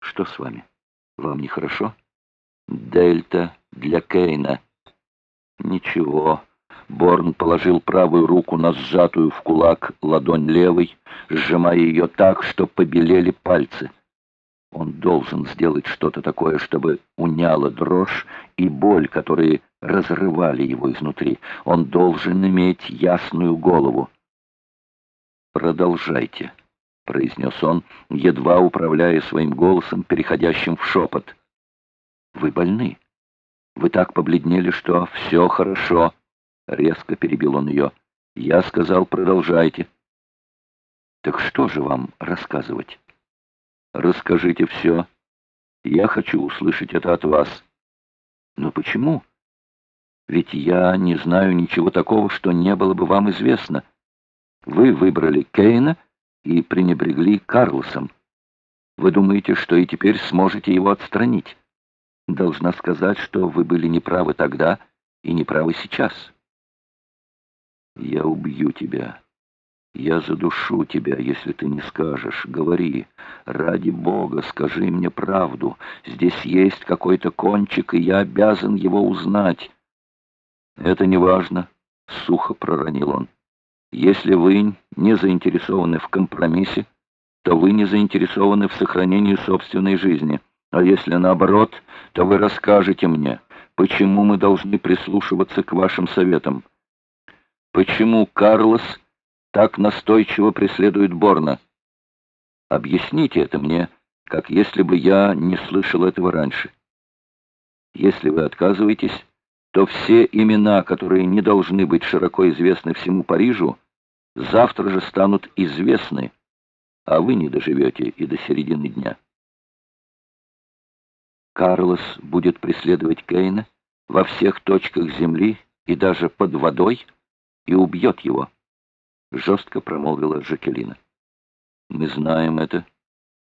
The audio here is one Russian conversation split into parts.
Что с вами? Вам нехорошо? Дельта для Кейна. Ничего. Борн положил правую руку на сжатую в кулак ладонь левой, сжимая ее так, что побелели пальцы. Он должен сделать что-то такое, чтобы уняло дрожь и боль, которые разрывали его изнутри. Он должен иметь ясную голову. «Продолжайте», — произнес он, едва управляя своим голосом, переходящим в шепот. «Вы больны. Вы так побледнели, что все хорошо», — резко перебил он ее. «Я сказал, продолжайте». «Так что же вам рассказывать?» «Расскажите все. Я хочу услышать это от вас». «Но почему? Ведь я не знаю ничего такого, что не было бы вам известно». Вы выбрали Кейна и пренебрегли Карлосом. Вы думаете, что и теперь сможете его отстранить? Должна сказать, что вы были неправы тогда и неправы сейчас. Я убью тебя. Я задушу тебя, если ты не скажешь. Говори. Ради Бога, скажи мне правду. Здесь есть какой-то кончик, и я обязан его узнать. Это не важно, — сухо проронил он. Если вы не заинтересованы в компромиссе, то вы не заинтересованы в сохранении собственной жизни. А если наоборот, то вы расскажете мне, почему мы должны прислушиваться к вашим советам. Почему Карлос так настойчиво преследует Борна? Объясните это мне, как если бы я не слышал этого раньше. Если вы отказываетесь, то все имена, которые не должны быть широко известны всему Парижу, завтра же станут известны, а вы не доживете и до середины дня. Карлос будет преследовать Кейна во всех точках земли и даже под водой и убьет его, жестко промолвила Жакелина. Мы знаем это,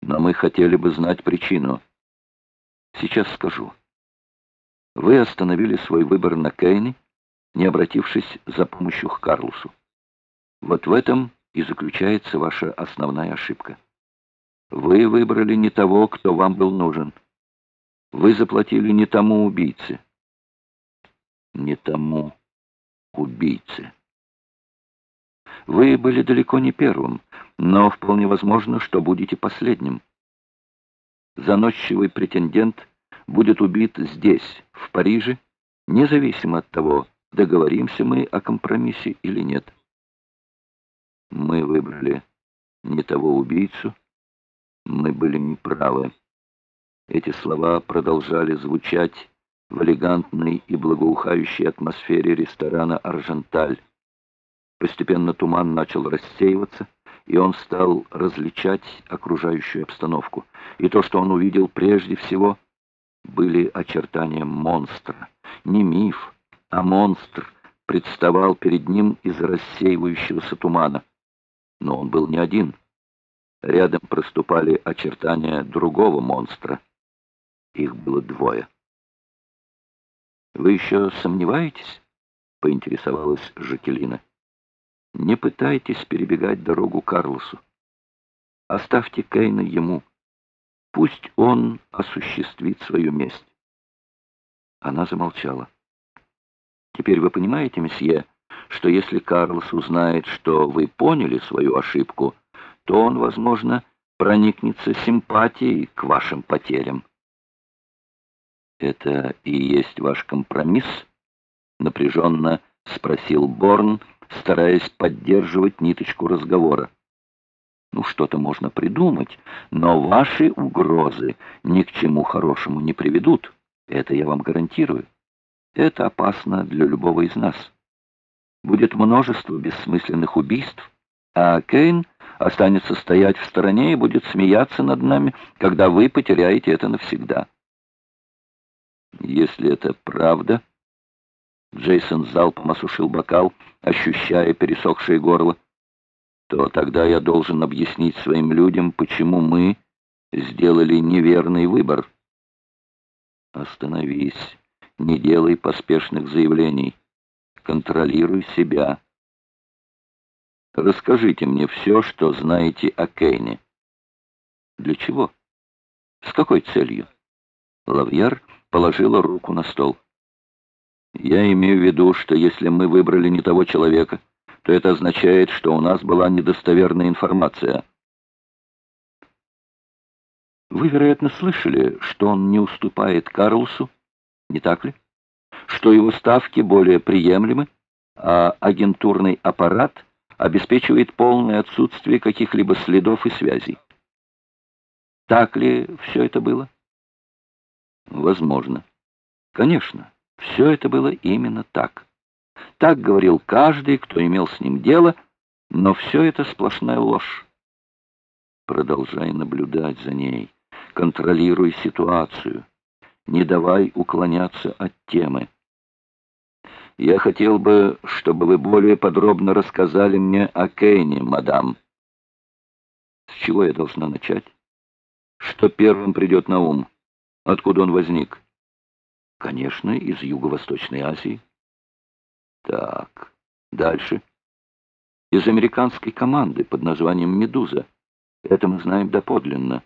но мы хотели бы знать причину. Сейчас скажу. Вы остановили свой выбор на Кейне, не обратившись за помощью к Карлусу. Вот в этом и заключается ваша основная ошибка. Вы выбрали не того, кто вам был нужен. Вы заплатили не тому убийце. Не тому убийце. Вы были далеко не первым, но вполне возможно, что будете последним. Заносчивый претендент будет убит здесь, в Париже, независимо от того, договоримся мы о компромиссе или нет. Мы выбрали не того убийцу, мы были неправы. Эти слова продолжали звучать в элегантной и благоухающей атмосфере ресторана «Арженталь». Постепенно туман начал рассеиваться, и он стал различать окружающую обстановку. И то, что он увидел прежде всего — были очертания монстра. Не миф, а монстр представал перед ним из рассеивающегося тумана. Но он был не один. Рядом проступали очертания другого монстра. Их было двое. «Вы еще сомневаетесь?» — поинтересовалась Жакелина. «Не пытайтесь перебегать дорогу Карлосу. Оставьте Кейна ему». Пусть он осуществит свою месть. Она замолчала. Теперь вы понимаете, месье, что если Карлос узнает, что вы поняли свою ошибку, то он, возможно, проникнется симпатией к вашим потерям. «Это и есть ваш компромисс?» — напряженно спросил Борн, стараясь поддерживать ниточку разговора. Ну, что-то можно придумать, но ваши угрозы ни к чему хорошему не приведут. Это я вам гарантирую. Это опасно для любого из нас. Будет множество бессмысленных убийств, а Кейн останется стоять в стороне и будет смеяться над нами, когда вы потеряете это навсегда. Если это правда... Джейсон залпом осушил бокал, ощущая пересохшее горло то тогда я должен объяснить своим людям, почему мы сделали неверный выбор. Остановись, не делай поспешных заявлений, контролируй себя. Расскажите мне все, что знаете о Кейне. Для чего? С какой целью? Лавьер положила руку на стол. Я имею в виду, что если мы выбрали не того человека, то это означает, что у нас была недостоверная информация. Вы, вероятно, слышали, что он не уступает Карлсу, не так ли? Что его ставки более приемлемы, а агентурный аппарат обеспечивает полное отсутствие каких-либо следов и связей. Так ли все это было? Возможно. Конечно, все это было именно так. Так говорил каждый, кто имел с ним дело, но все это сплошная ложь. Продолжай наблюдать за ней, контролируй ситуацию, не давай уклоняться от темы. Я хотел бы, чтобы вы более подробно рассказали мне о Кейне, мадам. С чего я должна начать? Что первым придет на ум? Откуда он возник? Конечно, из Юго-Восточной Азии. Так, дальше. Из американской команды под названием «Медуза». Это мы знаем доподлинно.